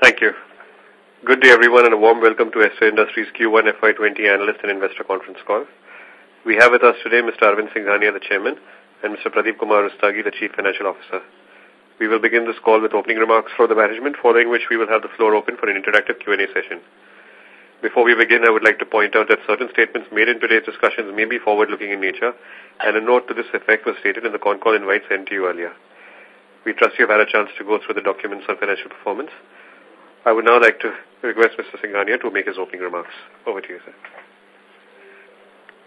Thank you. Good day, everyone, and a warm welcome to Ester Industries Q1 FY20 Analyst and Investor Conference Call. We have with us today Mr. Arvind Singhania, the Chairman, and Mr. Pradeep Kumar Rustagi, the Chief Financial Officer. We will begin this call with opening remarks for the management, following which we will have the floor open for an interactive Q&A session. Before we begin, I would like to point out that certain statements made in today's discussions may be forward-looking in nature, and a note to this effect was stated in the con call invite sent to you earlier. We trust you have had a chance to go through the documents on financial performance. I would now like to request Mr. Singhania to make his opening remarks. Over to you, sir.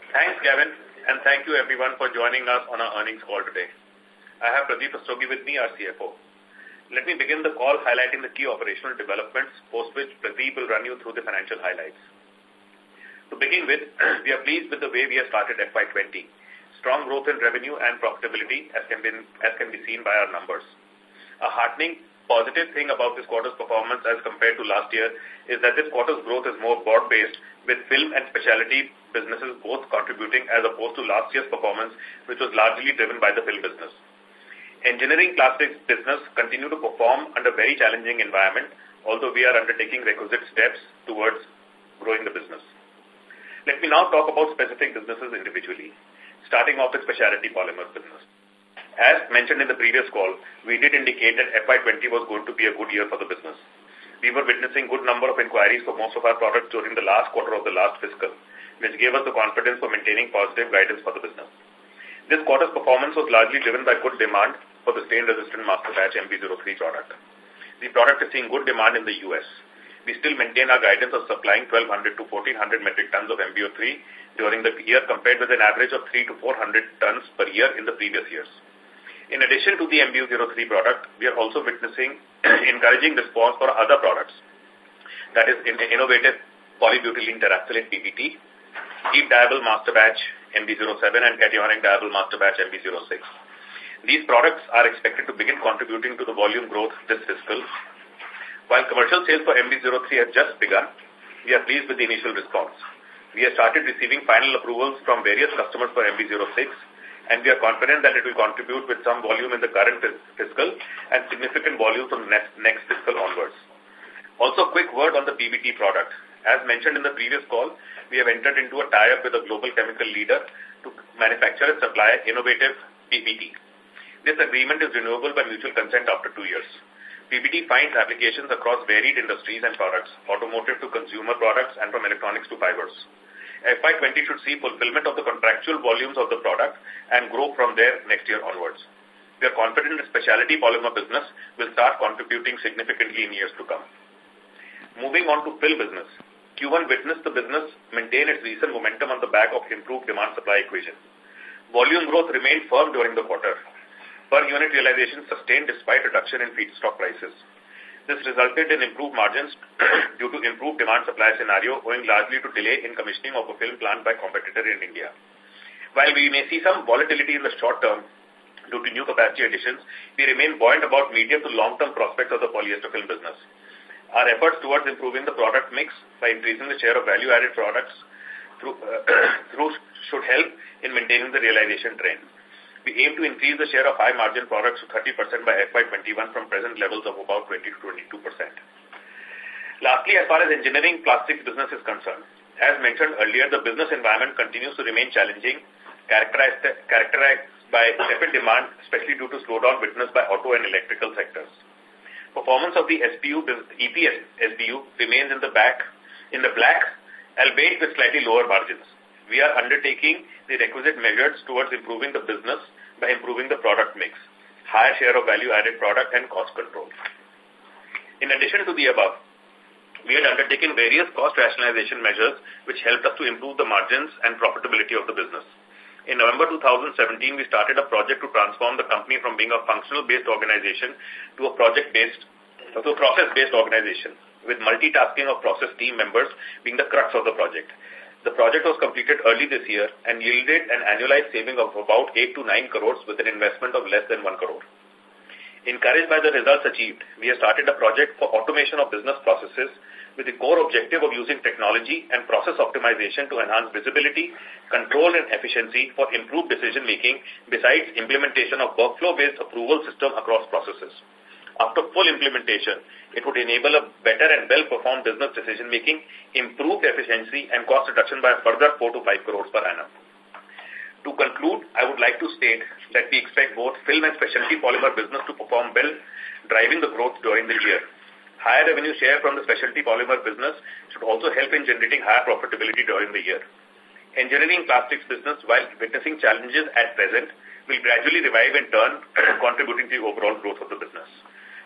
Thanks, Gavin, and thank you everyone for joining us on our earnings call today. I have Pradeep Rustagi with me, our CFO. Let me begin the call highlighting the key operational developments, post which Pradeep will run you through the financial highlights. To begin with, we are pleased with the way we have started FY20. Strong growth in revenue and profitability as can be, as can be seen by our numbers. A heartening positive thing about this quarter's performance as compared to last year is that this quarter's growth is more broad-based with film and specialty businesses both contributing as opposed to last year's performance, which was largely driven by the film business. Engineering plastics business continue to perform under very challenging environment, although we are undertaking requisite steps towards growing the business. Let me now talk about specific businesses individually, starting off with specialty polymers business. As mentioned in the previous call, we did indicate that FY20 was going to be a good year for the business. We were witnessing good number of inquiries for most of our products during the last quarter of the last fiscal, which gave us the confidence for maintaining positive guidance for the business. This quarter's performance was largely driven by good demand for the stain-resistant master batch MB03 product. The product is seeing good demand in the U.S. We still maintain our guidance of supplying 1,200 to 1,400 metric tons of MB03 during the year compared with an average of 3 to 400 tons per year in the previous years. In addition to the MB03 product, we are also witnessing encouraging response for other products. That is in innovative polybutylene terephthalate PBT, deep dyeable master batch MB07 and cationic dyeable master batch MB06. These products are expected to begin contributing to the volume growth this fiscal. While commercial sales for MB03 have just begun, we are pleased with the initial response. We have started receiving final approvals from various customers for MB06 and we are confident that it will contribute with some volume in the current fiscal and significant volume from next, next fiscal onwards. Also, a quick word on the PBT product. As mentioned in the previous call, we have entered into a tie-up with a global chemical leader to manufacture and supply innovative PBT. This agreement is renewable by mutual consent after two years. PBT finds applications across varied industries and products, automotive to consumer products and from electronics to fibers. FY20 should see fulfillment of the contractual volumes of the product and grow from there next year onwards. We are confident the specialty polymer business will start contributing significantly in years to come. Moving on to fill business. Q1 witnessed the business maintain its recent momentum on the back of improved demand-supply equation. Volume growth remained firm during the quarter. Per unit realization sustained despite reduction in feedstock prices. This resulted in improved margins due to improved demand-supply scenario owing largely to delay in commissioning of a film plant by competitor in India. While we may see some volatility in the short term due to new capacity additions, we remain buoyant about medium to long-term prospects of the polyester film business. Our efforts towards improving the product mix by increasing the share of value-added products through, uh, through should help in maintaining the realization trend. We aim to increase the share of high-margin products to 30% by FY21 from present levels of about 20 to 22%. Lastly, as far as engineering plastics business is concerned, as mentioned earlier, the business environment continues to remain challenging, characterized, characterized by tepid demand, especially due to slowdown witnessed by auto and electrical sectors. Performance of the SBU, EPS SBU remains in the back, in the black, albeit with slightly lower margins we are undertaking the requisite measures towards improving the business by improving the product mix, higher share of value-added product and cost control. In addition to the above, we had undertaken various cost rationalization measures which helped us to improve the margins and profitability of the business. In November 2017, we started a project to transform the company from being a functional-based organization to a project-based, to a process-based organization, with multitasking of process team members being the crux of the project. The project was completed early this year and yielded an annualized saving of about 8 to 9 crores with an investment of less than 1 crore. Encouraged by the results achieved, we have started a project for automation of business processes with the core objective of using technology and process optimization to enhance visibility, control and efficiency for improved decision-making besides implementation of workflow-based approval system across processes. After full implementation, it would enable a better and well-performed business decision-making, improved efficiency, and cost reduction by a further 4 to 5 crores per annum. To conclude, I would like to state that we expect both film and specialty polymer business to perform well, driving the growth during the year. Higher revenue share from the specialty polymer business should also help in generating higher profitability during the year. Engineering plastics business, while witnessing challenges at present, will gradually revive and turn, contributing to the overall growth of the business.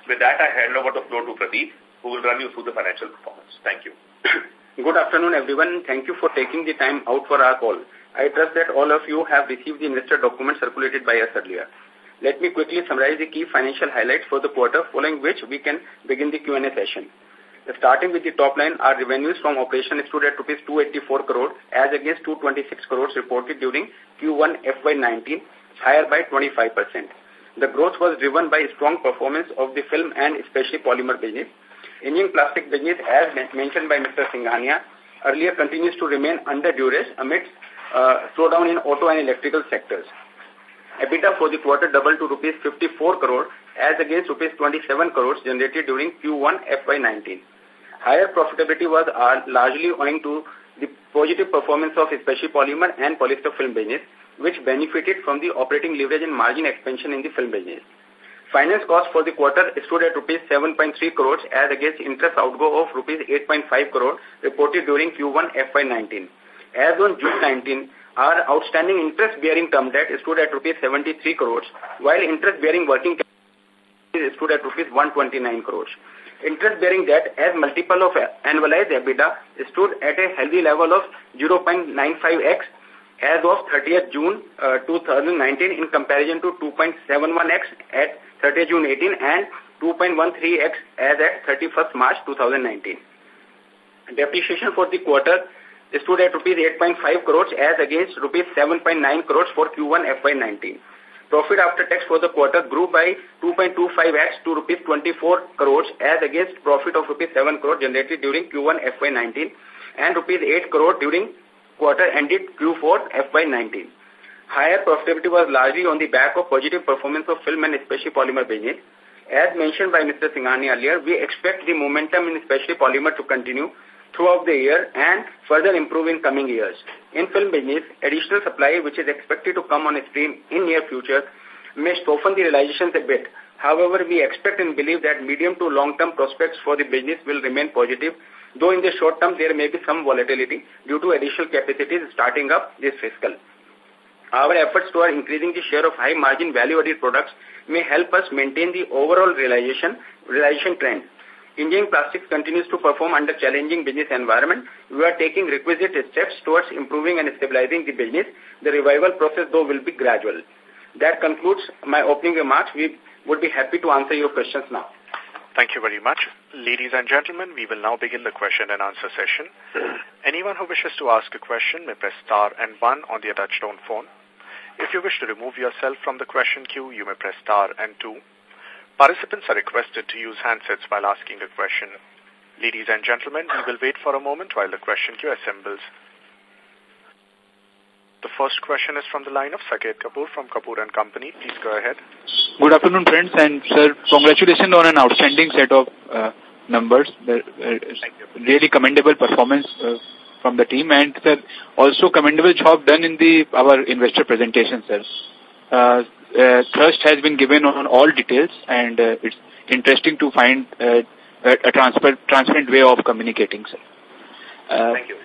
With that, I hand over the floor to Pradeep, who will run you through the financial performance. Thank you. Good afternoon, everyone. Thank you for taking the time out for our call. I trust that all of you have received the investor document circulated by us earlier. Let me quickly summarize the key financial highlights for the quarter, following which we can begin the Q&A session. Starting with the top line, our revenues from operation stood at rupees 284 crore as against 226 crores reported during Q1 FY19, higher by 25%. The growth was driven by strong performance of the film and especially polymer business. Indian plastic business, as mentioned by Mr. Singhania, earlier continues to remain under duress amidst uh, slowdown in auto and electrical sectors. EBITDA for the quarter doubled to rupees 54 crore as against rupees 27 crores generated during Q1 FY19. Higher profitability was uh, largely owing to the positive performance of especially polymer and polyester film business, which benefited from the operating leverage and margin expansion in the film business. Finance cost for the quarter stood at rupees 7.3 crores as against interest outgo of rupees 8.5 crore reported during Q1 FY19. As on June 19, our outstanding interest-bearing term debt stood at rupees 73 crores, while interest-bearing working capital stood at rupees 129 crores. Interest-bearing debt as multiple of annualized EBITDA stood at a healthy level of 0.95x as of 30th June uh, 2019 in comparison to 2.71x at 30th June 18 and 2.13x as at 31st March 2019. Depreciation for the quarter stood at rupees 8.5 crores as against rupees 7.9 crores for Q1 FY19. Profit after tax for the quarter grew by 2.25x to rupees 24 crores as against profit of rupees 7 crore generated during Q1 FY19 and rupees 8 crore during quarter ended Q4 FY19. Higher profitability was largely on the back of positive performance of film and especially polymer business. As mentioned by Mr. Singhani earlier, we expect the momentum in especially polymer to continue throughout the year and further improve in coming years. In film business, additional supply which is expected to come on stream in near future may soften the realizations a bit. However, we expect and believe that medium to long-term prospects for the business will remain positive, though in the short term there may be some volatility due to additional capacities starting up this fiscal. Our efforts toward increasing the share of high-margin value-added products may help us maintain the overall realization, realization trend. Indian Plastics continues to perform under challenging business environment. We are taking requisite steps towards improving and stabilizing the business. The revival process, though, will be gradual. That concludes my opening remarks. We would be happy to answer your questions now. Thank you very much. Ladies and gentlemen, we will now begin the question and answer session. Anyone who wishes to ask a question may press star and one on the touchtone phone. If you wish to remove yourself from the question queue, you may press star and two. Participants are requested to use handsets while asking a question. Ladies and gentlemen, we will wait for a moment while the question queue assembles. The first question is from the line of Saket Kapoor from Kapoor and Company. Please go ahead. Good afternoon, friends, and sir, congratulations on an outstanding set of uh, numbers. Uh, really commendable performance uh, from the team, and sir, also commendable job done in the our investor presentation, sir. Uh, uh, thrust has been given on all details and uh, it's interesting to find uh, a, transparent, transparent way of communicating, sir. Uh, thank you.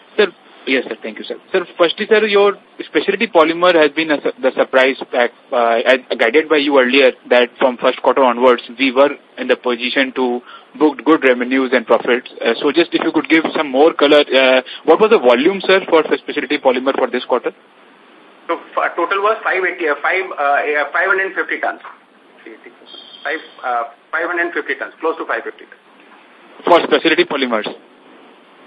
Yes, sir. Thank you, sir. Sir, firstly, sir, your specialty polymer has been a, the surprise pack, uh, guided by you earlier that from first quarter onwards, we were in the position to book good revenues and profits. Uh, so just if you could give some more color, uh, what was the volume, sir, for specialty polymer for this quarter? So total was 580, uh, 5, uh, 550 tons. Five, uh, 550 tons, close to 550 tons. For specialty polymers?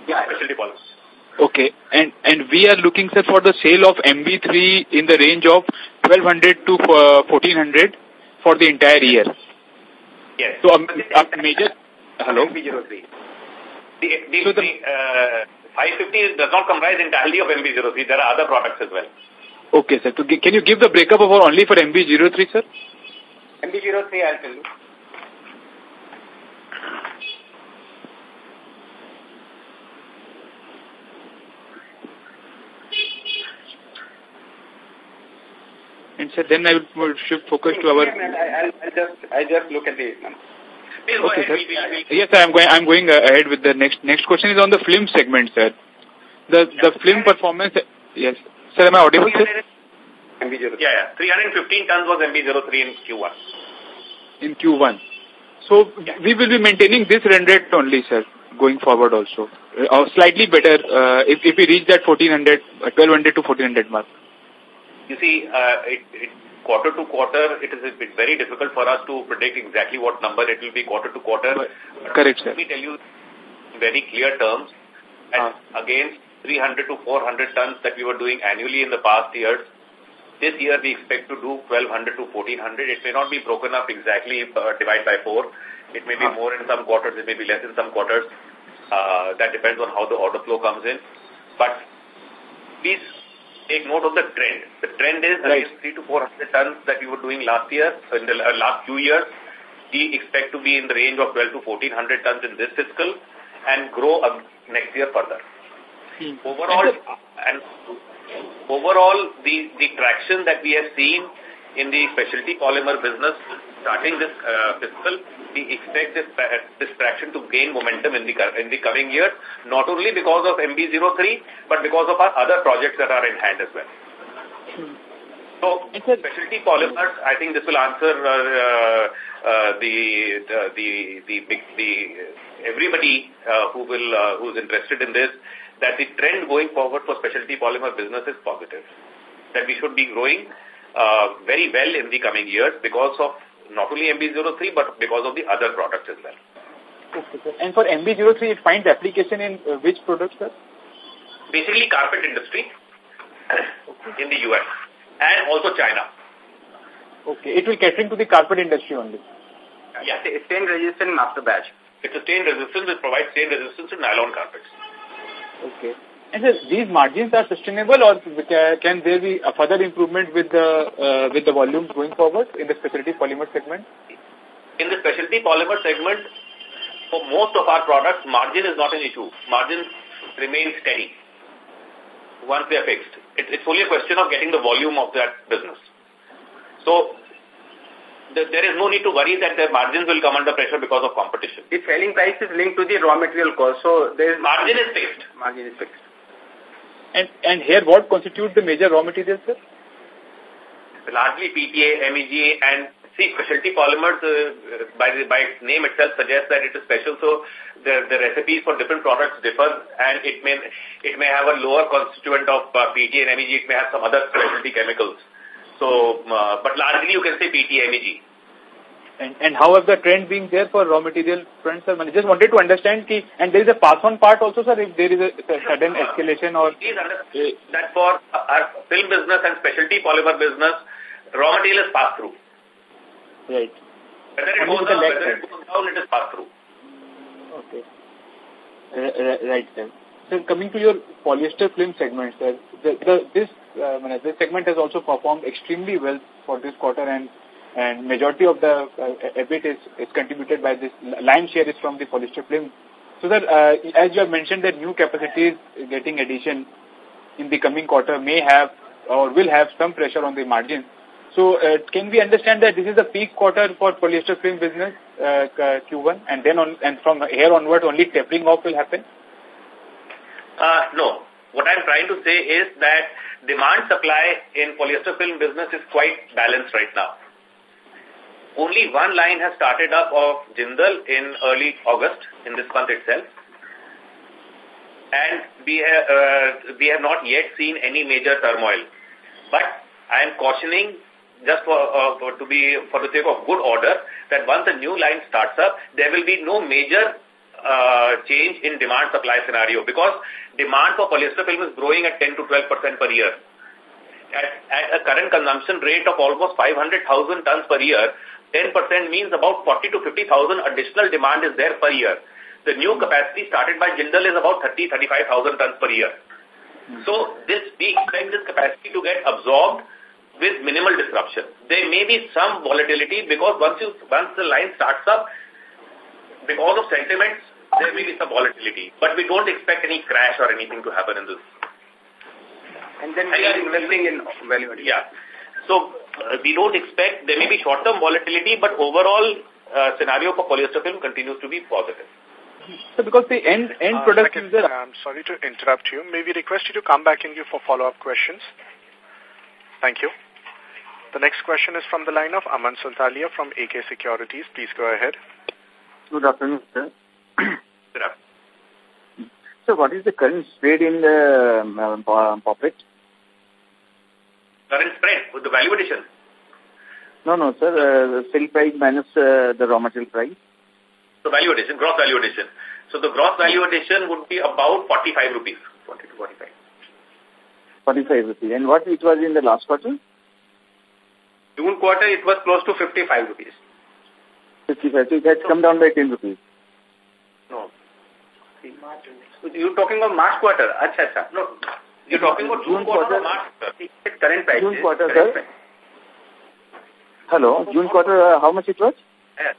Yeah, specialty polymers. Okay, and and we are looking sir for the sale of MB3 in the range of 1200 to uh, 1400 for the entire year. Yes. So a, a major. Hello. MB03. The, the, so the, the uh, 550 does not comprise entirely of MB03. There are other products as well. Okay, sir. So can you give the breakup of only for MB03, sir? MB03, I'll tell you. And so then I will shift focus to our... I'll, I'll just, I just look at the numbers. Okay, sir. Yes, sir, I'm going, I'm going ahead with the next, next question is on the film segment, sir. The, the film performance, yes. Sir, am I audible, sir? MB03. Yeah, yeah. 315 tons was MB03 in Q1. In Q1. So yeah. we will be maintaining this run rate only, sir, going forward also. Uh, or slightly better uh, if, if we reach that 1400, uh, 1200 to 1400 mark. You see, uh, it, it, quarter to quarter, it is a bit very difficult for us to predict exactly what number it will be quarter to quarter. Correct, sir. Let me tell you in very clear terms that uh. against 300 to 400 tons that we were doing annually in the past years, this year we expect to do 1200 to 1400. It may not be broken up exactly uh, divide by 4. It may be uh. more in some quarters, it may be less in some quarters. Uh, that depends on how the order flow comes in. But please take note of the trend. The trend is right. three to 400 tons that we were doing last year, in the uh, last few years. We expect to be in the range of 12 to 1400 tons in this fiscal and grow next year further. Hmm. Overall, and overall, the, the traction that we have seen in the specialty polymer business starting this uh, fiscal, we expect this, uh, this traction to gain momentum in the, in the coming years, not only because of MB03, but because of our other projects that are in hand as well. So, specialty polymers, I think this will answer uh, uh, the, the, the, the, big, the, everybody uh, who will, uh, who's interested in this, that the trend going forward for specialty polymer business is positive. That we should be growing uh, very well in the coming years because of not only MB03 but because of the other products as well. Okay, and for MB03, it finds application in uh, which products, sir? Basically carpet industry in the US and also China. Okay, it will catering to the carpet industry only. Yeah, stain resistant master batch. It's a stain resistance which provides stain resistance to nylon carpets. Okay. And sir, these margins are sustainable or can there be a further improvement with the uh, with the volumes going forward in the specialty polymer segment? In the specialty polymer segment, for most of our products, margin is not an issue. Margins remain steady once they are fixed. It, it's only a question of getting the volume of that business. So, the, there is no need to worry that the margins will come under pressure because of competition. The selling price is linked to the raw material cost. So, there is margin is fixed. Margin is fixed. And, and here what constitutes the major raw materials, sir? Largely PTA, MEG, and see, specialty polymers, uh, by, the, by its name itself, suggests that it is special. So the, the recipes for different products differ, and it may it may have a lower constituent of uh, PTA and MEG. It may have some other specialty chemicals. So, uh, but largely you can say PTA, MEG. And, and how have the trend been there for raw material front, sir? I just wanted to understand, ki, and there is a pass-on part also, sir, if there is a, a sudden escalation or... Please understand that for our film business and specialty polymer business, raw material is passed through. Right. Whether it, goes up, whether it goes down, it is passed through. Okay. R right, sir. So coming to your polyester film segment, sir, the, the, this, uh, this segment has also performed extremely well for this quarter and and majority of the uh, EBIT is, is contributed by this, line share is from the polyester film. So that, uh, as you have mentioned that new capacities getting addition in the coming quarter may have or will have some pressure on the margin. So uh, can we understand that this is the peak quarter for polyester film business, uh, Q1, and then on, and from here onward only tapering off will happen? Uh, no. What I'm trying to say is that demand supply in polyester film business is quite balanced right now. Only one line has started up of Jindal in early August, in this month itself. And we have, uh, we have not yet seen any major turmoil. But I am cautioning just for, uh, for, to be for the sake of good order that once a new line starts up, there will be no major uh, change in demand supply scenario because demand for polyester film is growing at 10 to 12 percent per year. At, at a current consumption rate of almost 500,000 tons per year, 10% means about 40 to 50,000 additional demand is there per year. The new capacity started by Jindal is about 30, 35,000 tons per year. Hmm. So this, we expect this capacity to get absorbed with minimal disruption. There may be some volatility because once you once the line starts up, because of sentiments, there may be some volatility. But we don't expect any crash or anything to happen in this. And then we are investing in value addition. Yeah. So uh, we don't expect, there may be short-term volatility, but overall uh, scenario for polyester film continues to be positive. So because the end end uh, product second, is I'm sorry to interrupt you. May we request you to come back in you for follow-up questions? Thank you. The next question is from the line of Aman Santalia from AK Securities. Please go ahead. Good afternoon, sir. Good afternoon. So what is the current spread in the um, uh, BOPET? Current spread with the value addition? No, no, sir. Uh, the sale price minus uh, the raw material price. The value addition, gross value addition. So the gross value addition would be about 45 rupees. 40 to 45. 45 rupees. And what it was in the last quarter? June quarter, it was close to 55 rupees. 55. So it has come down by 10 rupees. No. You're talking about March quarter. Acha, acha. No. You're talking about June, June quarter, quarter March? Current price. June quarter, sir. Price. Hello. June quarter, uh, how much it was? Yes.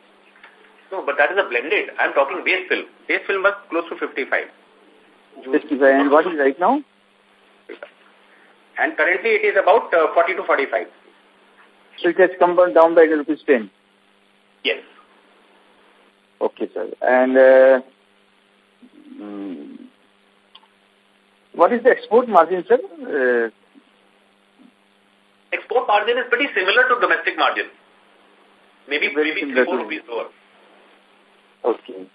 No, but that is a blended. I'm talking base film. Base film was close to 55. 55. And what is right now? And currently it is about uh, 40 to 45. So it has come down by rupees 10? Yes. Okay, sir. And uh, mm, what is the export margin, sir? Uh, export margin is pretty similar to domestic margin. Maybe, maybe 3 4 rupees lower. Okay.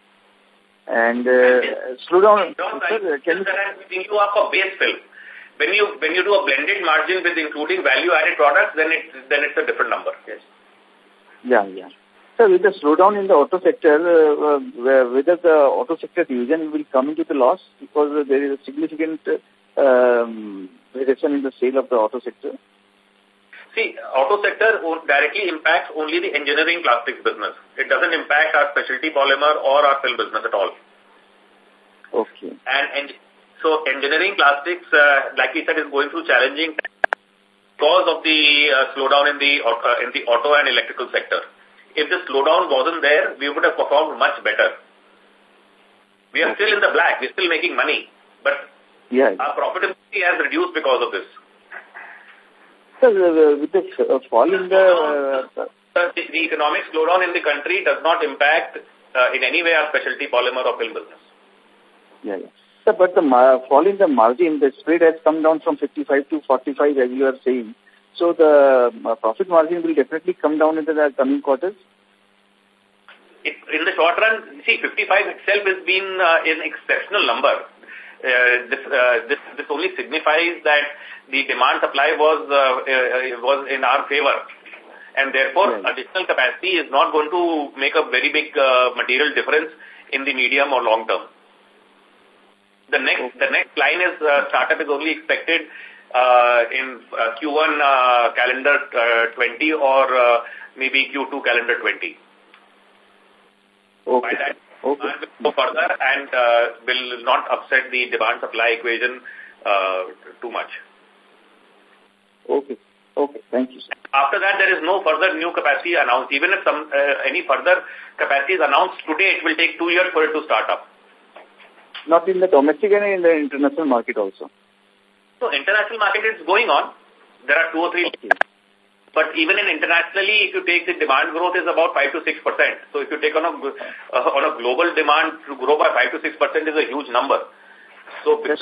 And uh, slow down, sir, can you... you up a base film. When you when you do a blended margin with including value added products, then it then it's a different number. Yes. Yeah, yeah. So with the slowdown in the auto sector, uh, uh, whether the auto sector division will come into the loss because there is a significant um, reduction in the sale of the auto sector? See, auto sector directly impacts only the engineering plastics business. It doesn't impact our specialty polymer or our film business at all. Okay. And, and so engineering plastics, uh, like we said, is going through challenging because of the uh, slowdown in the uh, in the auto and electrical sector. If the slowdown wasn't there, we would have performed much better. We are still in the black. We're still making money. But yes. our profitability has reduced because of this. So, uh, with the uh, fall in the... Uh, the... the... economic slowdown in the country does not impact uh, in any way our specialty polymer or film business. Yeah, yeah. So, but the fall in the margin, the spread has come down from 55 to 45 as you are saying. So the uh, profit margin will definitely come down in the coming quarters? It, in the short run, see, 55 itself has been uh, an exceptional number. Uh, this, uh, this, this only signifies that the demand supply was, uh, uh, was in our favor. And therefore, right. additional capacity is not going to make a very big uh, material difference in the medium or long term. The next, okay. the next line is uh, startup is only expected uh, in uh, Q1 uh, calendar uh, 20 or uh, maybe Q2 calendar 20. Okay. By that, okay. go further and uh, will not upset the demand-supply equation uh, too much. Okay. Okay. Thank you, sir. After that, there is no further new capacity announced. Even if some uh, any further capacity is announced today, it will take two years for it to start up. Not in the domestic and in the international market also. So international market is going on. There are two or three. But even in internationally, if you take the demand growth is about 5 to 6%. So if you take on a, uh, on a global demand to grow by 5 to 6% is a huge number. So yes.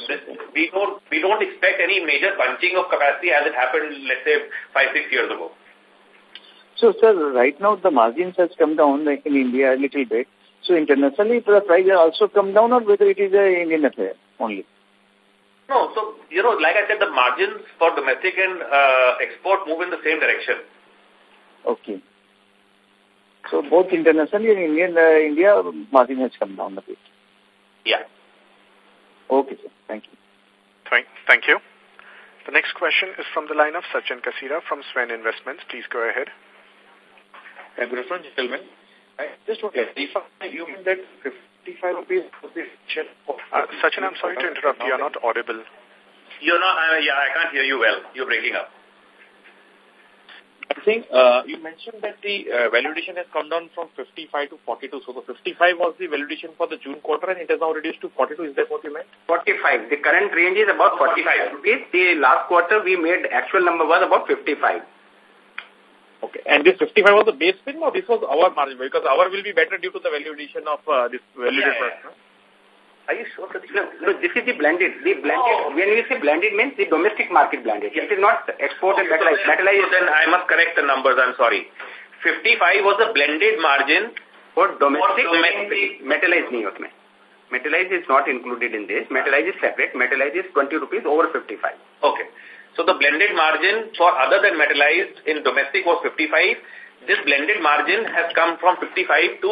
we don't we don't expect any major bunching of capacity as it happened, let's say, five six years ago. So, sir, right now the margins has come down in India a little bit. So internationally, the price has also come down or whether it is an Indian affair only? No, so, you know, like I said, the margins for domestic and uh, export move in the same direction. Okay. So both internationally and Indian, uh, India, margin has come down a bit. Yeah. Okay, sir. Thank you. Thank, thank you. The next question is from the line of Sachin Kasira from Sven Investments. Please go ahead. good afternoon, gentlemen. I just want to clarify, you mean that 55 rupees was the uh, Sachin, I'm sorry to interrupt. You are not audible. You're not, uh, yeah, I can't hear you well. You're breaking up. I think uh, you mentioned that the uh, valuation has come down from 55 to 42. So the 55 was the valuation for the June quarter and it has now reduced to 42. Is that what you meant? 45. The current range is about 45 rupees. The last quarter we made actual number was about 55. Okay. And this 55 was the base margin, or this was our margin? Because our will be better due to the value addition of uh, this valuated yeah, product. Yeah. Are you sure? No, no, this is the blended. The blended, oh. when we say blended means the domestic market blended. Yes. It is not export and metallized. So. So then I must correct the numbers. I'm sorry. 55 was the blended margin for domestic, for domestic. metallized New Metallized is not included in this. Metallized is separate. Metallized is 20 rupees over 55. Okay. So the blended margin for other than metallized in domestic was 55. This blended margin has come from 55 to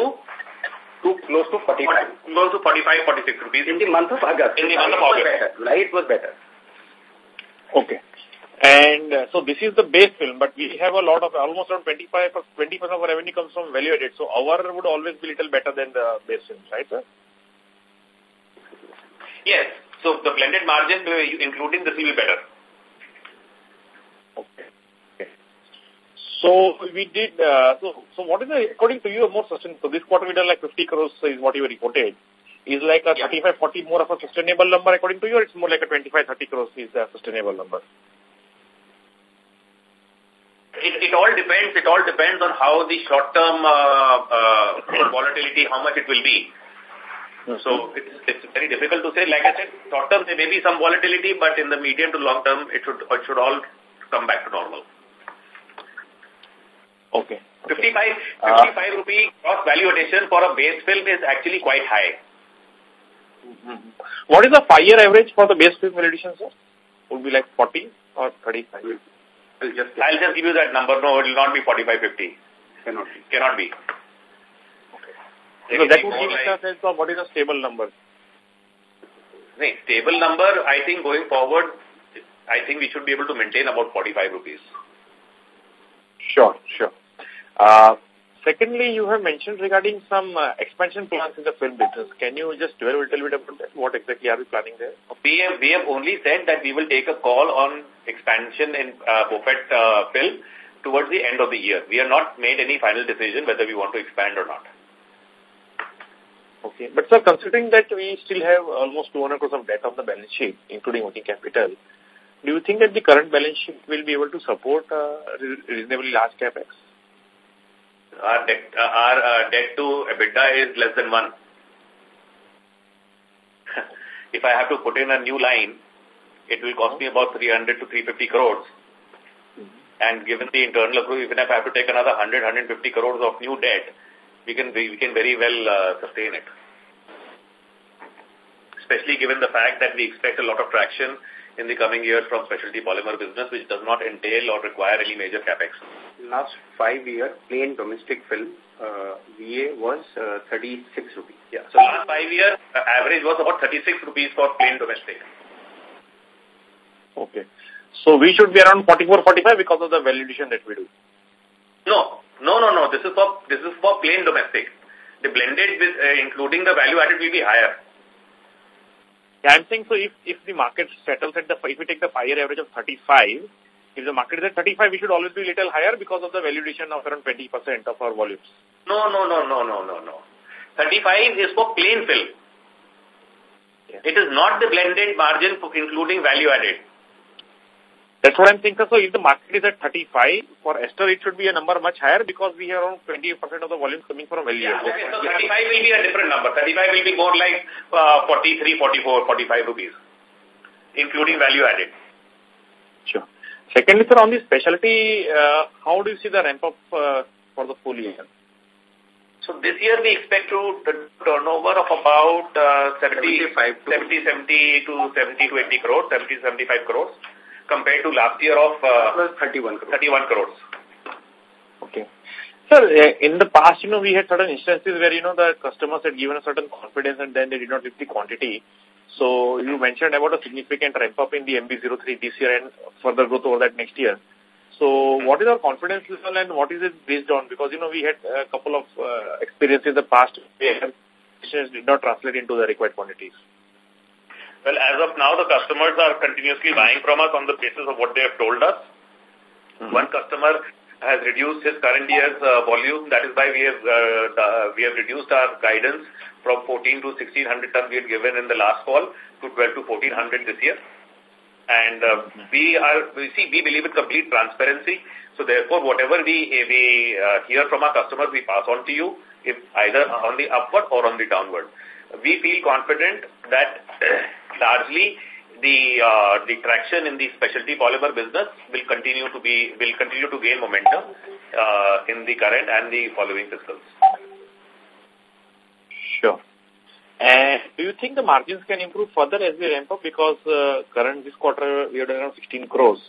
to close to 45. Close to 45, 46 rupees. In the month of August. In the month of August. Better. July it was better. Okay. And uh, so this is the base film, but we have a lot of, almost around 25 or 20% of our revenue comes from value added. So our would always be little better than the base film, right, sir? Yes. So the blended margin, uh, including this, will be better. So we did, uh, so, so what is the, according to you, more sustainable? So this quarter we done like 50 crores is what you reported. Is like a yeah. 35, 40 more of a sustainable number according to you or it's more like a 25, 30 crores is a sustainable number? It, it all depends. It all depends on how the short-term uh, uh, volatility, how much it will be. Mm -hmm. So it's, it's very difficult to say. Like I said, short-term there may be some volatility, but in the medium to long-term, it should, it should all come back to normal. Okay. 55, 55 uh, rupee cross value addition for a base film is actually quite high. Mm -hmm. What is the five-year average for the base film addition, sir? Would be like 40 or 35? I'll just, I'll just give you that number. No, it will not be 45, 50. Cannot be. Cannot be. Okay. So that would give us a sense of what is a stable number. No, stable number, I think going forward, I think we should be able to maintain about 45 rupees. Sure, sure. Uh, secondly, you have mentioned regarding some uh, expansion plans in the film business. Can you just dwell a little bit about that? What exactly are we planning there? We have, we have only said that we will take a call on expansion in uh, BOPET uh, film towards the end of the year. We have not made any final decision whether we want to expand or not. Okay. But sir, considering that we still have almost 200 crores of debt on the balance sheet, including working capital, do you think that the current balance sheet will be able to support uh, reasonably large capex? Our debt, uh, our uh, debt to EBITDA is less than one. if I have to put in a new line, it will cost me about 300 to 350 crores. And given the internal accrual, even if I have to take another 100, 150 crores of new debt, we can we can very well uh, sustain it. Especially given the fact that we expect a lot of traction in the coming years from specialty polymer business, which does not entail or require any major capex. Last five year, plain domestic film, uh, VA was uh, 36 rupees. Yeah. So last five year, uh, average was about 36 rupees for plain domestic. Okay. So we should be around 44, 45 because of the valuation that we do. No, no, no, no. This is for this is for plain domestic. The blended, with, uh, including the value added, will be higher. Yeah, I'm saying so if, if the market settles at the, if we take the five-year average of 35, if the market is at 35, we should always be a little higher because of the valuation of around 20% of our volumes. No, no, no, no, no, no, no. 35 is for plain fill. Yeah. It is not the blended margin for including value added. That's what I'm thinking. So if the market is at 35, for Ester it should be a number much higher because we have around 20% of the volume coming from value. Yeah, okay, so 35 will be a different number. 35 will be more like uh, 43, 44, 45 rupees, including value added. Sure. Secondly, sir, on the specialty, uh, how do you see the ramp up uh, for the full year? So this year we expect to turnover of about uh, 70, 70, 70 to 70 to 80 crores, 70 75 crores compared to last year of uh, 31 crores. 31 crores. Okay. Sir, uh, in the past, you know, we had certain instances where, you know, the customers had given a certain confidence and then they did not lift the quantity. So you mentioned about a significant ramp up in the MB03 this year and further growth over that next year. So what is our confidence level and what is it based on? Because, you know, we had a couple of uh, experiences in the past where did not translate into the required quantities. Well, as of now, the customers are continuously buying from us on the basis of what they have told us. Mm -hmm. One customer has reduced his current year's uh, volume. That is why we have uh, we have reduced our guidance from 14 to 1600 tons we had given in the last call to 12 to 1400 this year. And uh, we are, we see, we believe in complete transparency. So therefore, whatever we, we uh, hear from our customers, we pass on to you, if either on the upward or on the downward. We feel confident that largely the uh, the traction in the specialty polymer business will continue to be will continue to gain momentum uh, in the current and the following fiscals. Sure. And do you think the margins can improve further as we ramp up? Because uh, current this quarter we are around 16 crores.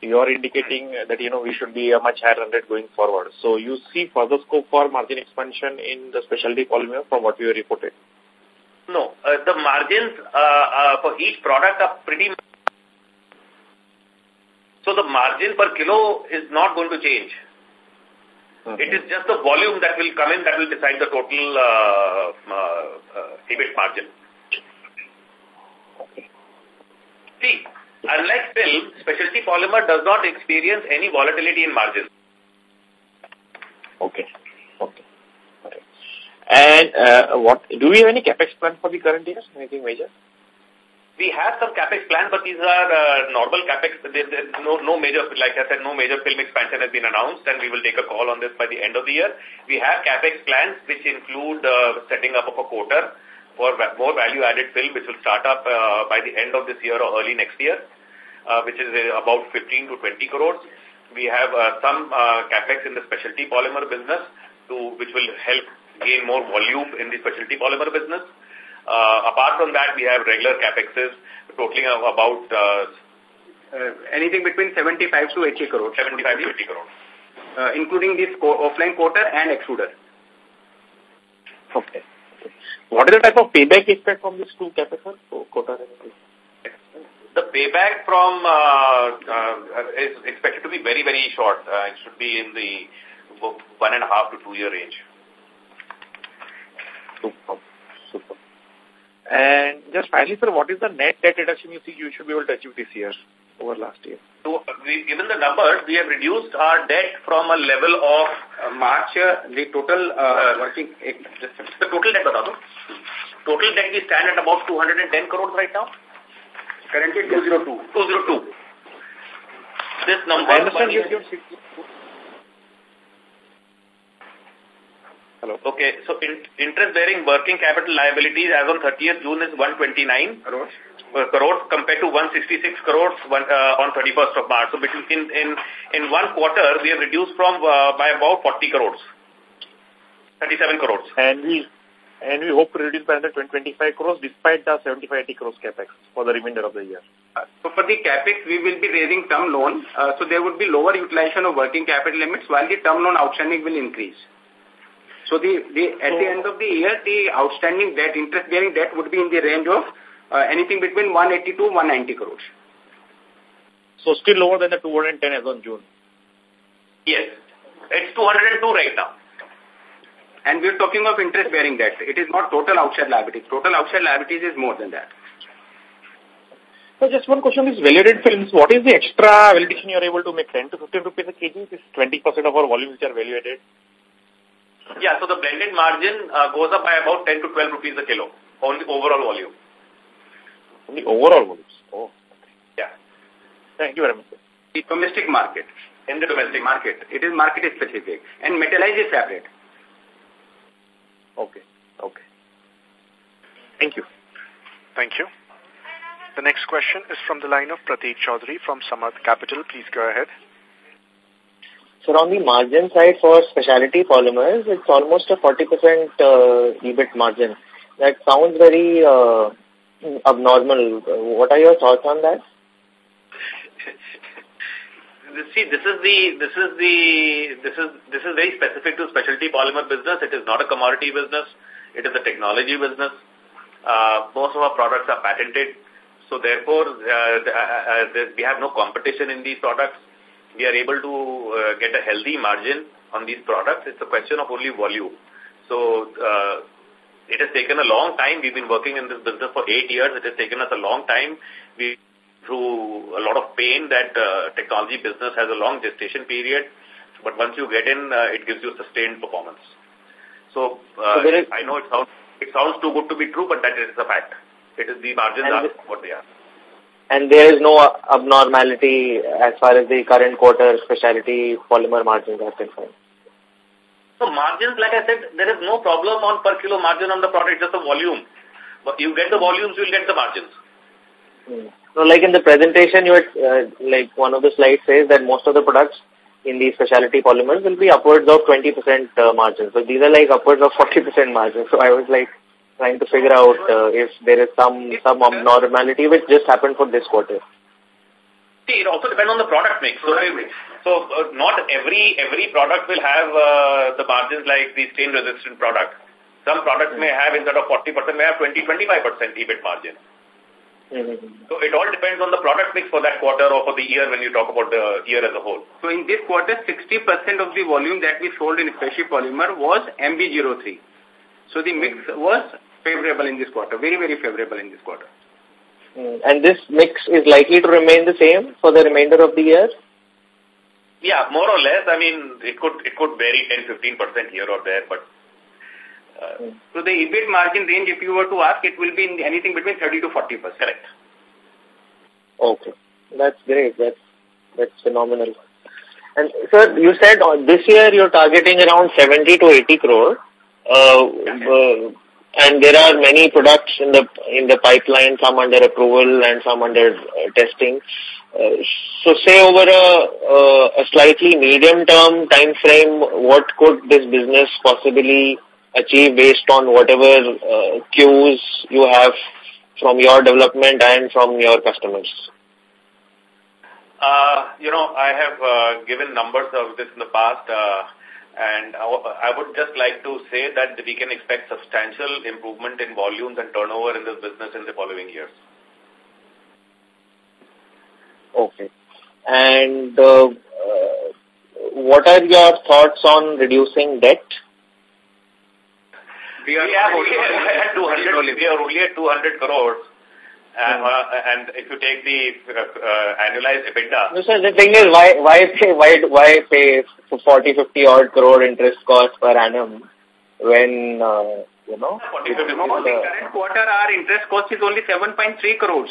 You are indicating that, you know, we should be a much higher rate going forward. So you see further scope for margin expansion in the specialty polymer from what we reported? No, uh, the margins uh, uh, for each product are pretty so the margin per kilo is not going to change. Okay. It is just the volume that will come in that will decide the total uh, uh, uh, EBIT margin. Okay. See, unlike film, specialty polymer does not experience any volatility in margin. Okay. Okay. okay. And uh, what do we have any capex plan for the current year? Anything major? We have some capex plan, but these are uh, normal capex. There, there's no, no major, like I said, no major film expansion has been announced, and we will take a call on this by the end of the year. We have capex plans which include uh, setting up of a coater for more value-added film, which will start up uh, by the end of this year or early next year, uh, which is uh, about 15 to 20 crores. We have uh, some uh, capex in the specialty polymer business, to which will help gain more volume in the specialty polymer business. Uh, apart from that, we have regular capexes totaling about uh, uh, anything between 75 to 80 crores. 75 to 80 crores. Uh, including this co offline coater and extruder. Okay. What is the type of payback expect from these two capexes, coater and the payback from uh, uh, is expected to be very, very short. Uh, it should be in the one and a half to two year range. Super. Super. And just finally, sir, what is the net debt reduction you think you should be able to achieve this year over last year? So, we, given the numbers, we have reduced our debt from a level of uh, March, uh, the total uh, working, the total debt, Batado. Total debt we stand at about 210 crores right now. Currently 202. 202. This number. I understand you, Hello. Okay, so in, interest-bearing working capital liabilities as on 30th June is 129 crores, uh, crores compared to 166 crores one, uh, on 31st of March. So between in, in, in one quarter, we have reduced from uh, by about 40 crores, 37 crores. And we and we hope to reduce by another 25 crores despite the 75-80 crores capex for the remainder of the year. Uh, so for the capex, we will be raising term loan. Uh, so there would be lower utilization of working capital limits while the term loan outstanding will increase. So the, the at the end of the year, the outstanding debt, interest-bearing debt would be in the range of uh, anything between 180 to 190 crores. So still lower than the 210 as on June? Yes. It's 202 right now. And we're talking of interest-bearing debt. It is not total outside liabilities. Total outside liabilities is more than that. So just one question, these value-added films, what is the extra validation you are able to make? 10 to 15 rupees a kg? This 20% of our volume which are value-added? Yeah, so the blended margin uh, goes up by about 10 to 12 rupees a kilo on the overall volume. On the overall volumes? Oh. Yeah. Thank you very much. The domestic market. In the domestic market. It is market specific. And metallized is separate. Okay. Okay. Thank you. Thank you. The next question is from the line of Prateek Chaudhary from Samarth Capital. Please go ahead. So on the margin side for specialty polymers, it's almost a 40% uh, EBIT margin. That sounds very uh, abnormal. What are your thoughts on that? See, this is the this is the this is this is very specific to specialty polymer business. It is not a commodity business. It is a technology business. Uh, most of our products are patented, so therefore uh, uh, uh we have no competition in these products we are able to uh, get a healthy margin on these products. It's a question of only volume. So uh, it has taken a long time. We've been working in this business for eight years. It has taken us a long time. We through a lot of pain that uh, technology business has a long gestation period. But once you get in, uh, it gives you sustained performance. So, uh, so I know it sounds, it sounds too good to be true, but that is a fact. It is the margins are what they are. And there is no abnormality as far as the current quarter specialty polymer margins are concerned. So margins, like I said, there is no problem on per kilo margin on the product, just the volume. But you get the volumes, you'll get the margins. Hmm. So like in the presentation, you had, uh, like one of the slides says that most of the products in the specialty polymers will be upwards of 20% uh, margins. So these are like upwards of 40% margins. So I was like trying to figure out uh, if there is some some abnormality which just happened for this quarter. See, it also depends on the product mix. So, so uh, not every every product will have uh, the margins like the stain resistant product. Some products may have instead of 40% may have 20 25% EBIT margin. Mm -hmm. So it all depends on the product mix for that quarter or for the year when you talk about the year as a whole. So in this quarter, 60% of the volume that we sold in specialty polymer was MB03. So the mix was favorable in this quarter, very, very favorable in this quarter. Mm. And this mix is likely to remain the same for the remainder of the year? Yeah, more or less. I mean, it could it could vary 10-15% here or there, but uh, so the EBIT margin range, if you were to ask, it will be in anything between 30 to 40 percent. Correct. Okay, that's great. That's that's phenomenal. And sir, you said this year you're targeting around 70 to 80 crore. Uh, uh, and there are many products in the in the pipeline, some under approval and some under uh, testing. Uh, so, say over a, uh, a slightly medium term time frame, what could this business possibly achieve based on whatever uh, cues you have from your development and from your customers? Uh, you know, I have uh, given numbers of this in the past, and I would just like to say that we can expect substantial improvement in volumes and turnover in this business in the following years. Okay. And uh, uh, what are your thoughts on reducing debt? We are, we are only at 200, we are only at 200 crores. And, uh, and if you take the uh, annualized EBITDA. No, sir, the thing is, why, why pay, why, why pay 40, 50 odd crore interest cost per annum when, uh, you know? 40, 50, no, the current quarter, our interest cost is only 7.3 crores.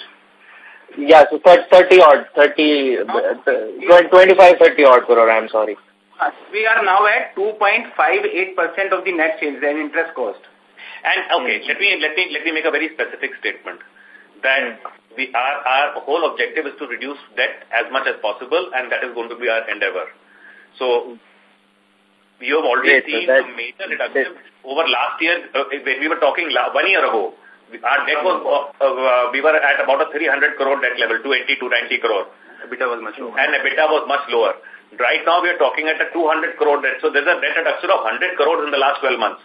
Yeah, so 30 odd, 30, no. 25, 30 odd crore, I'm sorry. We are now at 2.58% of the net sales and interest cost. And okay, let me let me let me make a very specific statement that we are, our whole objective is to reduce debt as much as possible, and that is going to be our endeavor. So we have already yes, seen so a major reduction over last year. Uh, when we were talking one year ago, our debt was uh, uh, we were at about a 300 crore debt level, 280, 290 crore. EBITDA was much lower. And EBITDA was much lower. Right now, we are talking at a 200 crore debt. So there's a debt reduction of 100 crores in the last 12 months.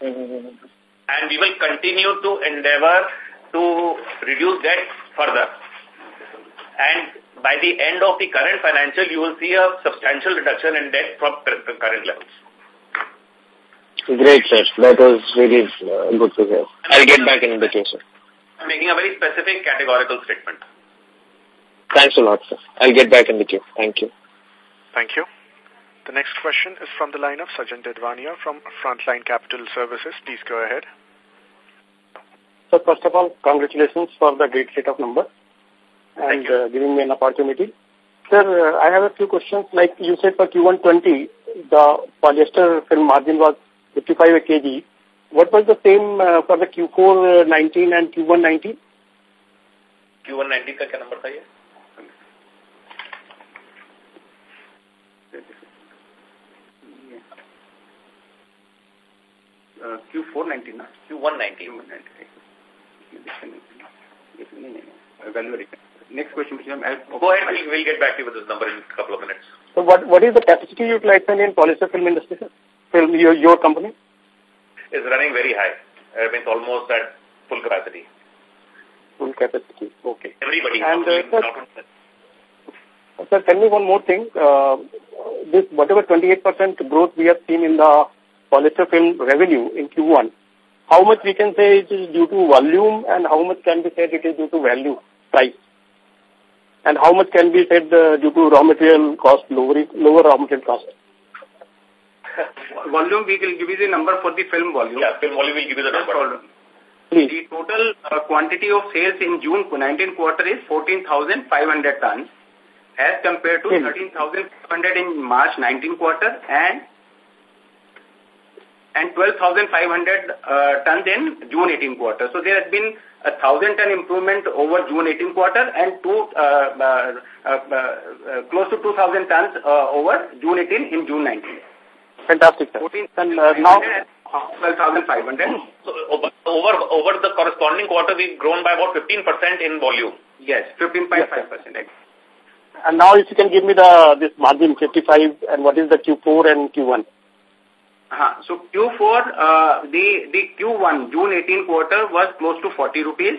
Mm -hmm. And we will continue to endeavor to reduce debt further. And by the end of the current financial, you will see a substantial reduction in debt from current levels. Great, sir. That was really uh, good to hear. I'll get back in the case, sir. I'm making a very specific categorical statement. Thanks a lot, sir. I'll get back in the queue. Thank you. Thank you. The next question is from the line of Sajan Dedwania from Frontline Capital Services. Please go ahead So first of all, congratulations for the great set of numbers and uh, giving me an opportunity. Sir, uh, I have a few questions. Like you said for Q1 20, the polyester film margin was 55 a kg. What was the same uh, for the Q4 19 and Q1 19? Q1 19 का क्या number था ये? uh, Q4 19 na? Q1 19. Q1 19. Next question, Mr. Go ahead, we'll, we'll get back to you with this number in a couple of minutes. So what, what is the capacity utilization in polyester film industry, sir? Film, your, your company? Is running very high. I mean, it's almost at full capacity. Full capacity, okay. Everybody. And, uh, sir, sir, tell me one more thing. Uh, this whatever 28% growth we have seen in the polyester film revenue in Q1, how much we can say it is due to volume and how much can be said it is due to value, price? And how much can be said uh, due to raw material cost, lower, lower raw material cost? volume, we will give you the number for the film volume. Yeah, film volume will give you the number. Please. The total uh, quantity of sales in June 19 quarter is 14,500 tons as compared to 13,500 in March 19 quarter and and 12,500 uh, tons in June 18 quarter. So there has been a 1,000 ton improvement over June 18 quarter and two, uh, uh, uh, uh close to 2,000 tons uh, over June 18 in June 19. Fantastic, sir. 14, and uh, now 12,500. So over, over the corresponding quarter, we've grown by about 15% in volume. Yes, 15.5%. Yes, and now if you can give me the this margin 55 and what is the Q4 and Q1? Uh -huh. So Q4, uh, the, the Q1, June 18 quarter was close to 40 rupees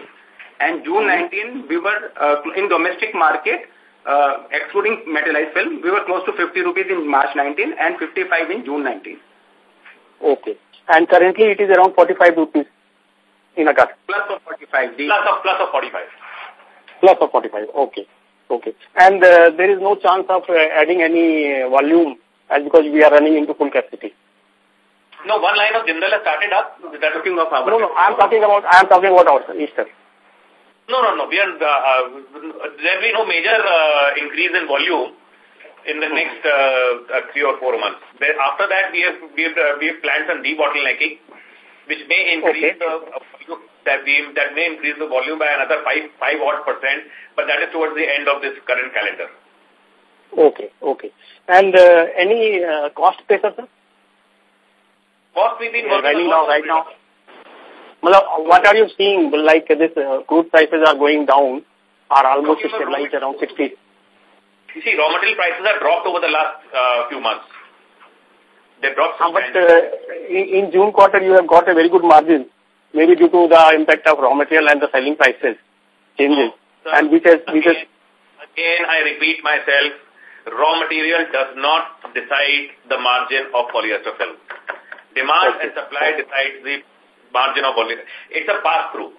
and June mm -hmm. 19 we were uh, in domestic market, uh, excluding metallized film, we were close to 50 rupees in March 19 and 55 in June 19. Okay. And currently it is around 45 rupees in a car. Plus of 45. The plus of, plus of 45. Plus of 45. Okay. Okay. And uh, there is no chance of uh, adding any uh, volume as because we are running into full capacity. No, one line of Jindal has started up. That talking of our No, no, I am talking about I am talking about our Ester. No, no, no. We are uh, uh, there will be no major uh, increase in volume in the next uh, uh, three or four months. Then after that, we have we have, uh, we have planned some debottlenecking, which may increase okay. the uh, that we that may increase the volume by another five five odd percent, but that is towards the end of this current calendar. Okay, okay. And uh, any uh, cost pressure, sir? Cost we've been working now, right now. What are you seeing? Like this, uh, crude prices are going down, are almost stabilized around 60. You see, raw material prices have dropped over the last uh, few months. They dropped uh, But uh, in, in June quarter, you have got a very good margin, maybe due to the impact of raw material and the selling prices changes. So, and which has, which again, has, again, I repeat myself, raw material does not decide the margin of polyester film. Demand okay. and supply decides the margin of polyester. It's a pass-through.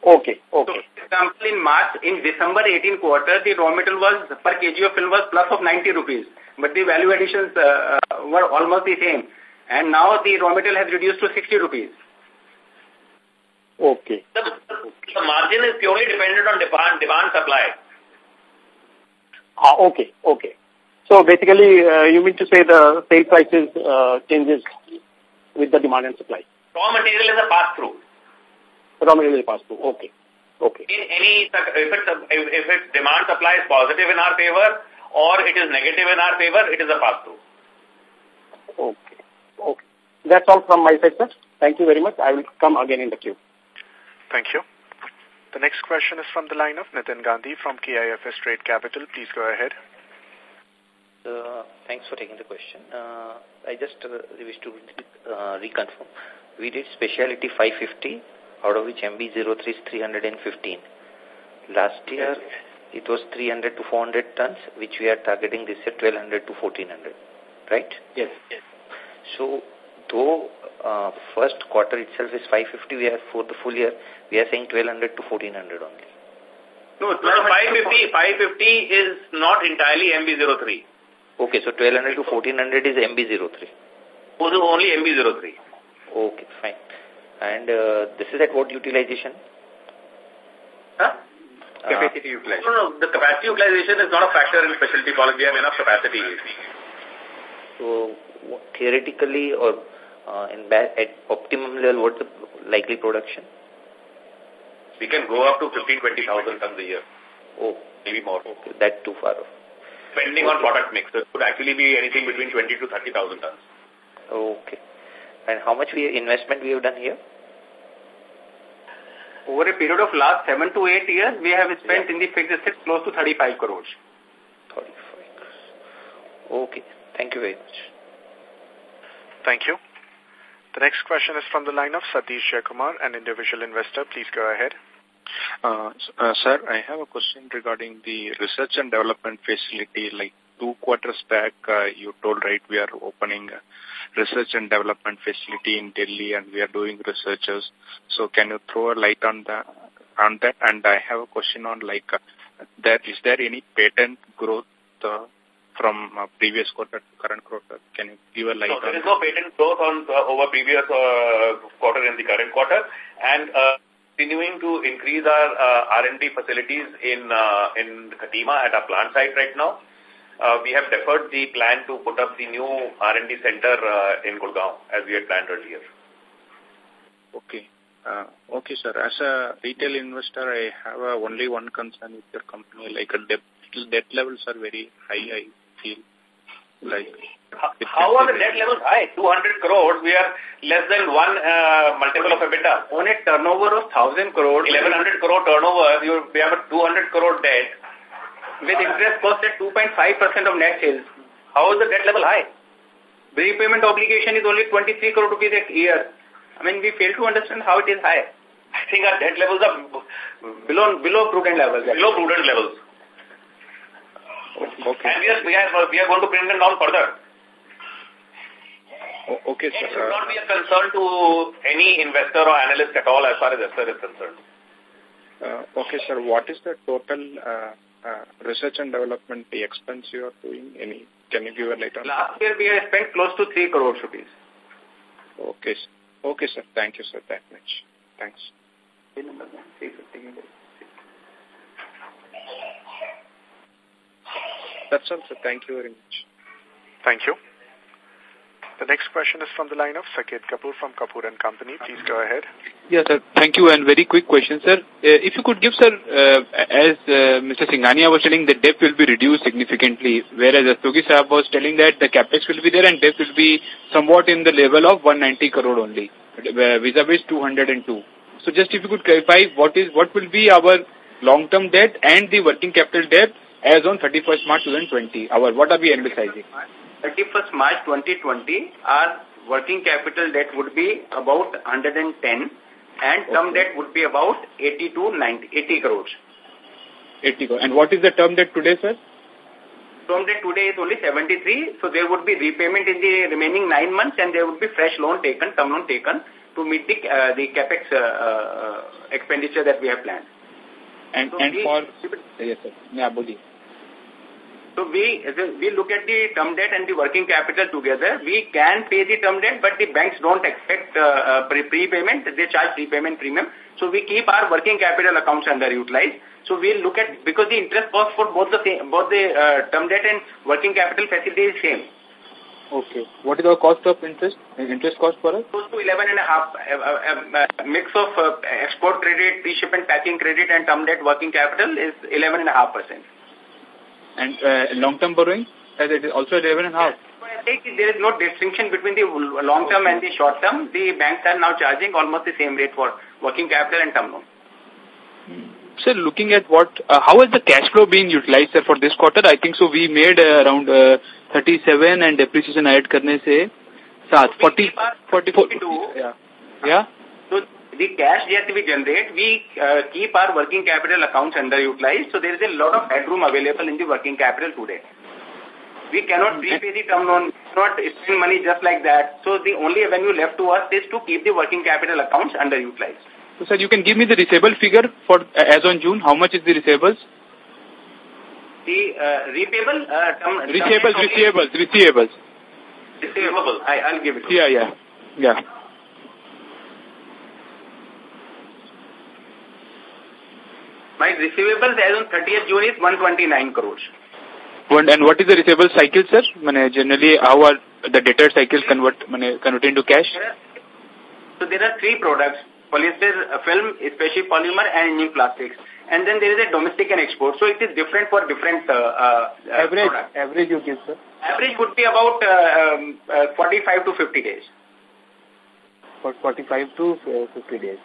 Okay, okay. So, example, in March, in December 18 quarter, the raw material was, per kg of film was plus of 90 rupees. But the value additions uh, uh, were almost the same. And now the raw material has reduced to 60 rupees. Okay. The, the margin is purely dependent on demand, demand supply. Ah, okay, okay. So basically, uh, you mean to say the sale prices uh, changes with the demand and supply? Raw material is a pass-through raw material is pass through. Okay. Okay. In any, if it's, if it's demand supply is positive in our favor or it is negative in our favor, it is a pass through. Okay. Okay. That's all from my side, sir. Thank you very much. I will come again in the queue. Thank you. The next question is from the line of Nitin Gandhi from KIFS Trade Capital. Please go ahead. Uh, thanks for taking the question. Uh, I just uh, wish to uh, reconfirm. We did specialty 550 out of which MB03 is 315. Last year, it was 300 to 400 tons, which we are targeting this year 1200 to 1400, right? Yes. yes. So, though uh, first quarter itself is 550, we are for the full year, we are saying 1200 to 1400 only. No, no 550, 550 is not entirely MB03. Okay, so 1200 to 1400 is MB03. Only MB03. Okay, fine. And uh, this is at what utilization? Huh? Capacity uh, utilization. No, no, the capacity utilization is not a factor in specialty polymers. We have enough capacity. So, theoretically or uh, in at optimum level, what's the likely production? We can go up to 15, 20,000 tons a year. Oh. Maybe more. Okay, that too far off. Depending okay. on product mix. It could actually be anything between 20 to 30,000 tons. Okay. And how much we investment we have done here? Over a period of last seven to eight years, we have spent yeah. in the fixed assets close to 35 crores. 35 crores. Okay. Thank you very much. Thank you. The next question is from the line of Satish Kumar, an individual investor. Please go ahead. Uh, sir, I have a question regarding the research and development facility. Like two quarters back, uh, you told, right, we are opening research and development facility in Delhi and we are doing researchers. So can you throw a light on that? On that? And I have a question on like, uh, that is there any patent growth uh, from uh, previous quarter to current quarter? Can you give a light no, on there is no patent growth on uh, over previous uh, quarter in the current quarter, and uh, continuing to increase our uh, R&D facilities in uh, in Khatima at our plant site right now. Uh, we have deferred the plan to put up the new R&D center uh, in Gurgaon as we had planned earlier. Okay. Uh, okay, sir. As a retail investor, I have uh, only one concern with your company. Like, a debt, debt levels are very high, I feel. Like, how are the debt levels high? 200 crores. We are less than one uh, multiple of EBITDA. On a turnover of 1,000 crores. 1100 crore turnover. You, we have a 200 crore debt. With interest cost at 2.5% of net sales. How is the debt level high? repayment obligation is only 23 crore rupees a year. I mean, we fail to understand how it is high. I think our debt levels are below below prudent levels. Below prudent levels. Okay. And we are, we are, we are going to bring them down further. okay, sir. It should not be a concern to any investor or analyst at all as far as Ester is concerned. Uh, okay, sir. What is the total uh, uh, research and development expense you are doing? Any? Can you give a on Last year we have spent close to 3 crores rupees. Okay, sir. Okay, sir. Thank you, sir, that much. Thanks. That's all, sir. Thank you very much. Thank you. The next question is from the line of Saket Kapoor from Kapoor and Company. Please go ahead. Yes, sir. Thank you. And very quick question, sir. Uh, if you could give, sir, uh, as uh, Mr. Singhania was telling, the debt will be reduced significantly, whereas Rastogi Sahab was telling that the capex will be there and debt will be somewhat in the level of 190 crore only, vis-a-vis -vis 202. So just if you could clarify what is what will be our long-term debt and the working capital debt as on 31st March 2020. Our what are we emphasizing? 31st March 2020, our working capital debt would be about 110 and term okay. debt would be about 80 to 90, 80 crores. 80 crores. And what is the term debt today, sir? Term debt today is only 73, so there would be repayment in the remaining nine months and there would be fresh loan taken, term loan taken to meet the, uh, the capex uh, uh, expenditure that we have planned. And, so and for... Yes, sir. Yeah, so we we look at the term debt and the working capital together. We can pay the term debt, but the banks don't expect uh, uh, prepayment. They charge prepayment premium. So we keep our working capital accounts underutilized. So we'll look at, because the interest cost for both the both the uh, term debt and working capital facility is same. Okay. What is our cost of interest? Interest cost for us? Close to 11 and a half. A, a, a mix of uh, export credit, pre-shipment packing credit and term debt working capital is 11 and a half percent. And uh, long-term borrowing, as it is also 11 and a half. I there is no distinction between the long-term and the short-term. The banks are now charging almost the same rate for working capital and term loan. Sir, looking at what, uh, how is the cash flow being utilized, sir, for this quarter? I think so we made uh, around uh, 37 and depreciation add karne se 7, 40, 44. Yeah. Yeah? So the cash that we generate, we uh, keep our working capital accounts underutilized. So there is a lot of headroom available in the working capital today. We cannot prepay the term loan, not spend money just like that. So the only avenue left to us is to keep the working capital accounts underutilized. So sir, you can give me the receivable figure for uh, as on June. How much is the receivables? The uh, repayable? Uh, term, receivables, receivables, receivables. Receivables. I, I'll give it Yeah, yeah, yeah. My receivables as on 30th June is 129 crores. And what is the receivable cycle, sir? Generally, how are the debtor cycles convert convert into cash? So there are three products, polyester film, specialty polymer and engine plastics. And then there is a domestic and export. So it is different for different uh, uh, average, products. Average you give, sir? Average would be about uh, um, uh, 45 to 50 days. For 45 to uh, 50 days.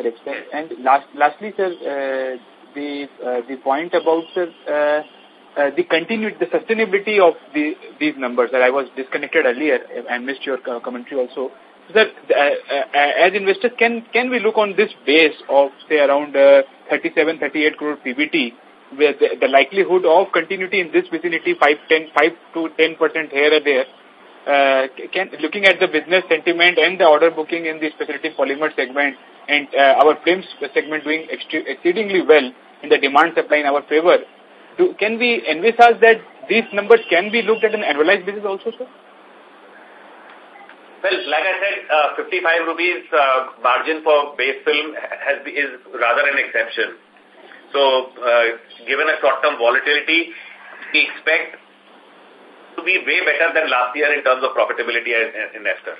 Correct, sir. And last, lastly, sir, uh, the uh, the point about sir, uh, uh, the continued the sustainability of the these numbers that I was disconnected earlier and missed your commentary also. Sir, uh, uh, as investors, can can we look on this base of say around uh, 37, 38 crore PBT, where the, likelihood of continuity in this vicinity 5, 10, 5 to 10 percent here or there, uh, can looking at the business sentiment and the order booking in the specialty polymer segment, and uh, our films segment doing exceedingly well in the demand supply in our favor, do, can we envisage that these numbers can be looked at an annualized basis also, sir? Well, like I said, uh, 55 rupees uh, margin for base film has is rather an exception. So, uh, given a short-term volatility, we expect to be way better than last year in terms of profitability in Ester.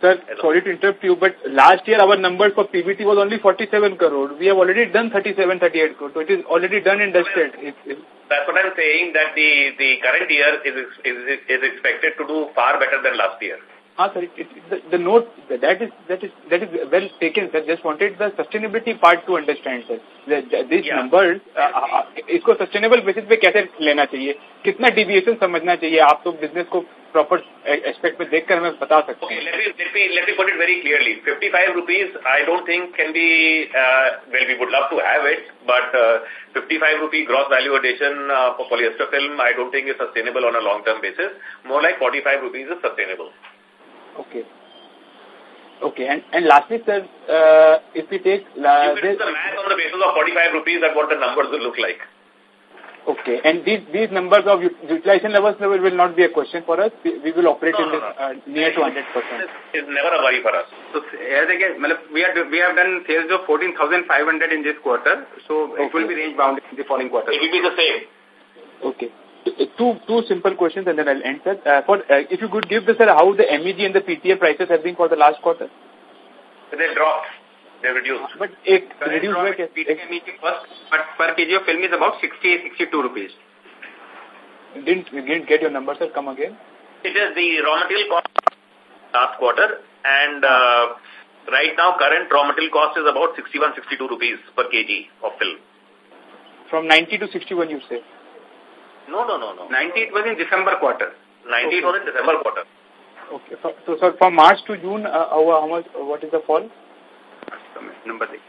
Sir, sorry to interrupt you, but last year our number for PBT was only 47 crore. We have already done 37, 38 crore. So it is already done and dusted. That's what I'm saying, that the, the current year is, is, is expected to do far better than last year. Ah, sorry, it, the, the note, that is, that is, that is well taken, sir. Just wanted the sustainability part to understand, sir. The, the, these yeah. numbers, uh, uh, इसको sustainable basis पे कैसे लेना चाहिए कितना deviation समझना चाहिए आप तो business को proper aspect में देखकर हमें बता सकते okay, let me, let me, let me put it very clearly. 55 rupees, I don't think can be, uh, well, we would love to have it, but uh, 55 rupee gross value addition uh, for polyester film, I don't think is sustainable on a long-term basis. More like 45 rupees is sustainable. Okay. Okay, and, and lastly, sir, uh, if we take... Uh, you can the math on the basis of 45 rupees that what the numbers will look like. Okay, and these these numbers of utilization levels will, will not be a question for us. We, we will operate no, in this uh, near to 100%. It's never a worry for us. So, as again, we, are, we have done sales of 14,500 in this quarter, so okay. it will be range bound in the following quarter. It will be the same. Okay two two simple questions and then I'll end, sir. Uh, for, uh, if you could give the, sir, how the MEG and the PTA prices have been for the last quarter? They dropped. They reduced. But it reduced by... PTA MEG first, but per kg of film is about 60, 62 rupees. Didn't, didn't get your number, sir. Come again. It is the raw material cost last quarter and uh, right now current raw material cost is about 61, 62 rupees per kg of film. From 90 to 61 you say? No, no, no, no. 90 it was in December quarter. 90 okay. was in December quarter. Okay. So, so sir, from March to June, uh, how, how much, what is the fall? Number three.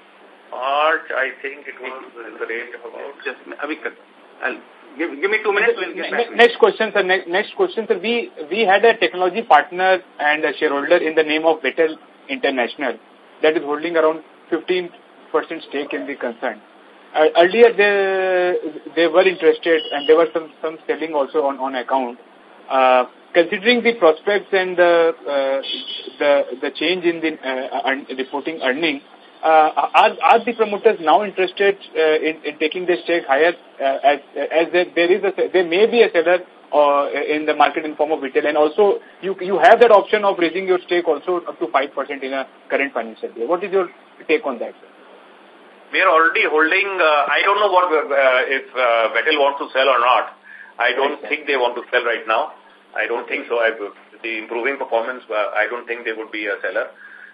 March, I think it was in the range of about... Just, I'll give, give me two minutes. We'll next, next question, sir. Next, next question, sir. We, we had a technology partner and a shareholder in the name of Vettel International that is holding around 15% stake in the concern. Uh, earlier they they were interested and there was some some selling also on on account. Uh, considering the prospects and the uh, the the change in the uh, reporting earning, uh, are are the promoters now interested uh, in, in taking the stake higher as as there, there is a there may be a seller uh, in the market in form of retail and also you you have that option of raising your stake also up to five percent in a current financial year. What is your take on that? Sir? We are already holding, uh, I don't know what uh, if uh, Vettel wants to sell or not. I don't think they want to sell right now. I don't think so. I, the improving performance, uh, I don't think they would be a seller.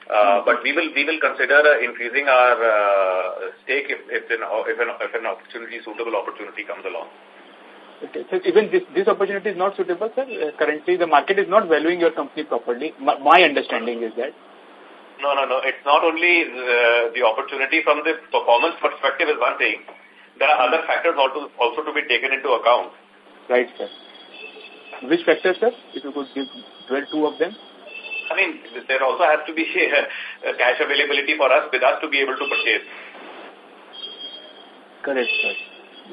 Uh, but we will we will consider uh, increasing our uh, stake if if an, if an if an opportunity suitable opportunity comes along. Okay, so even this this opportunity is not suitable, sir. Uh, currently, the market is not valuing your company properly. My, my understanding is that. No, no, no. It's not only the, the opportunity from the performance perspective is one thing. There are other factors also, also to be taken into account. Right, sir. Which factors, sir? If you could give well two of them. I mean, there also has to be a cash availability for us with us to be able to purchase. Correct, sir.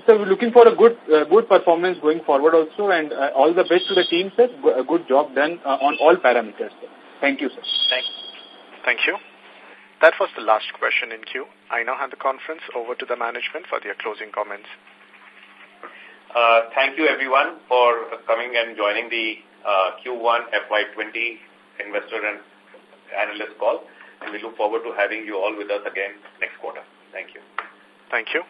So we're looking for a good uh, good performance going forward also and uh, all the best to the team, sir. A good job done uh, on all parameters, sir. Thank you, sir. Thank you. Thank you. That was the last question in queue. I now hand the conference over to the management for their closing comments. Uh, thank you, everyone, for coming and joining the uh, Q1 FY20 investor and analyst call. And we look forward to having you all with us again next quarter. Thank you. Thank you.